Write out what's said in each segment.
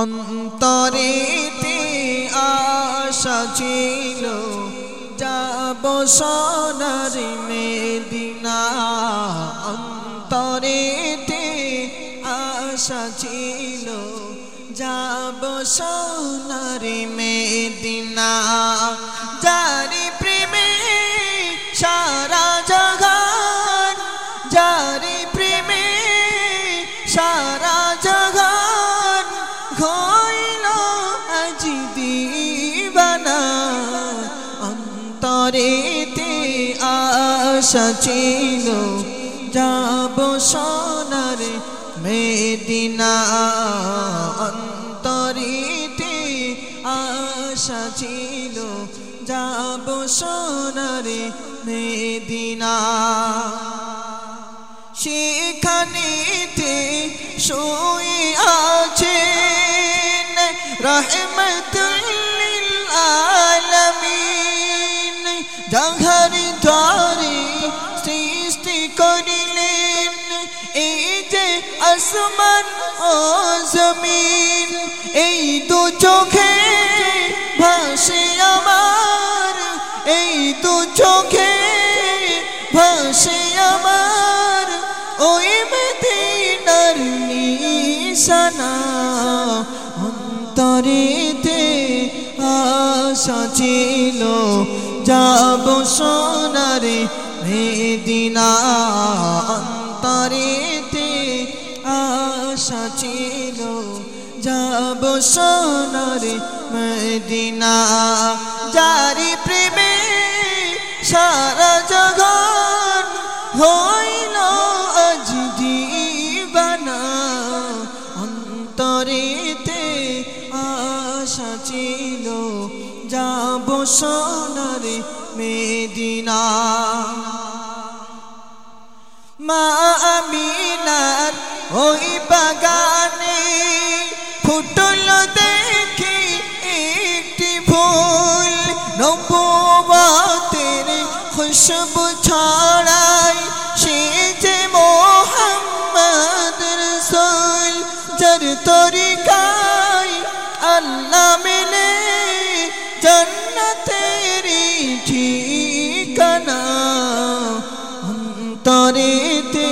অন্তরেতে আশা ছিল যাব সোনার মেদিনা। অন্তরেতে আশা ছিল যাব সোনার মেদিনা। যারি আশা ছিল, যাব সোনার মেদিনা অন্তরিতে। আশা ছিল, যাব সোনার মেদিনা। সেখানেতে শুই আছেন রহমতুল্লিল আলামিন। জাহার আসমান ও জমিন, এই দু চোখে ভাসে আমার, এই দু চোখে ভাসে আমার। ওই মদিনার নিশানা, অন্তরেতে আশা ছিল, যাব সোনারে মেদিনা অন্তরেতে আশা ছিল, যাব সোনারে মদিনা। যারি প্রেমে সারা জগন হইল আজ দিবানা। অন্তরেতে আশা ছিল, যাব সোনারে মেদিনা। মা ওই বাগানে ফুটল দেখি একটি ফুল। নবুয়াতের খুশবু ছড়াই সে যে মোহাম্মদ রসুল, যার তরিকায় আল্লাহ মিলে জন্নতেরি ঠিকানা। অন্তরেতে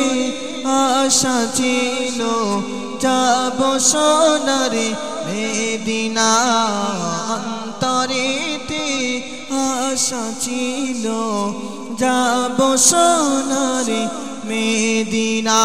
আশা ছিল। যাব সোনারে মেদিনা অন্তরেতে আশা ছিল। যাব সোনারে মেদিনা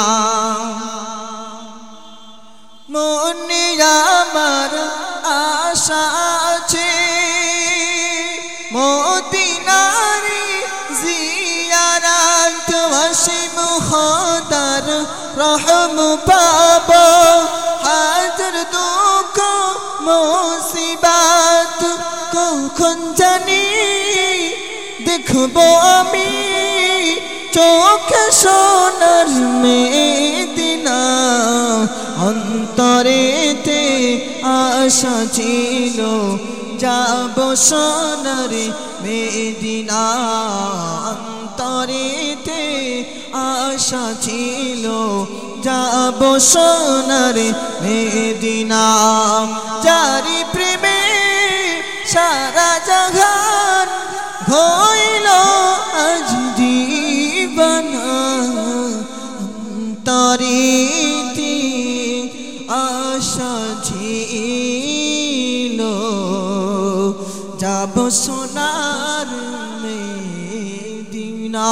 রহম পাব হাজার দুঃখ, মুসিবাত, কখন জানি দেখব আমি চোখে সোনার মেদিনা। অন্তরেতে আশা ছিল, যাব সোনার মেদিনা। অন্তরেতে আশা ছিল, যাব সোনার মেদিনা। যারি প্রেমে সারা জগান হইল আজ দিবানা অন্তরিতি আশা ছিল, যাব সোনার মেদিনা।